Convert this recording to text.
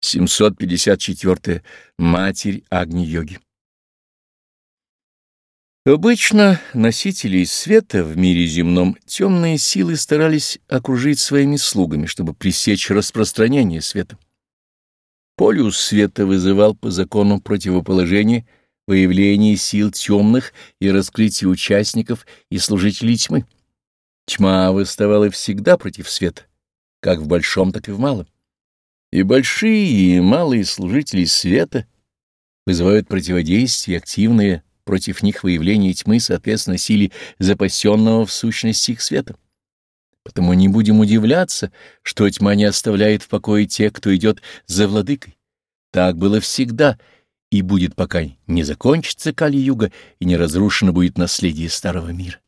754. Матерь Агни-йоги. Обычно носителей света в мире земном темные силы старались окружить своими слугами, чтобы пресечь распространение света. Полюс света вызывал по закону противоположения выявление сил темных и раскрытие участников и служителей тьмы. Тьма выставала всегда против света, как в большом, так и в малом. И большие, и малые служители света вызывают противодействие активное против них выявление тьмы, соответственно, силе запасенного в сущности их света. Потому не будем удивляться, что тьма не оставляет в покое тех, кто идет за владыкой. Так было всегда и будет, пока не закончится Кали-юга и не разрушено будет наследие старого мира.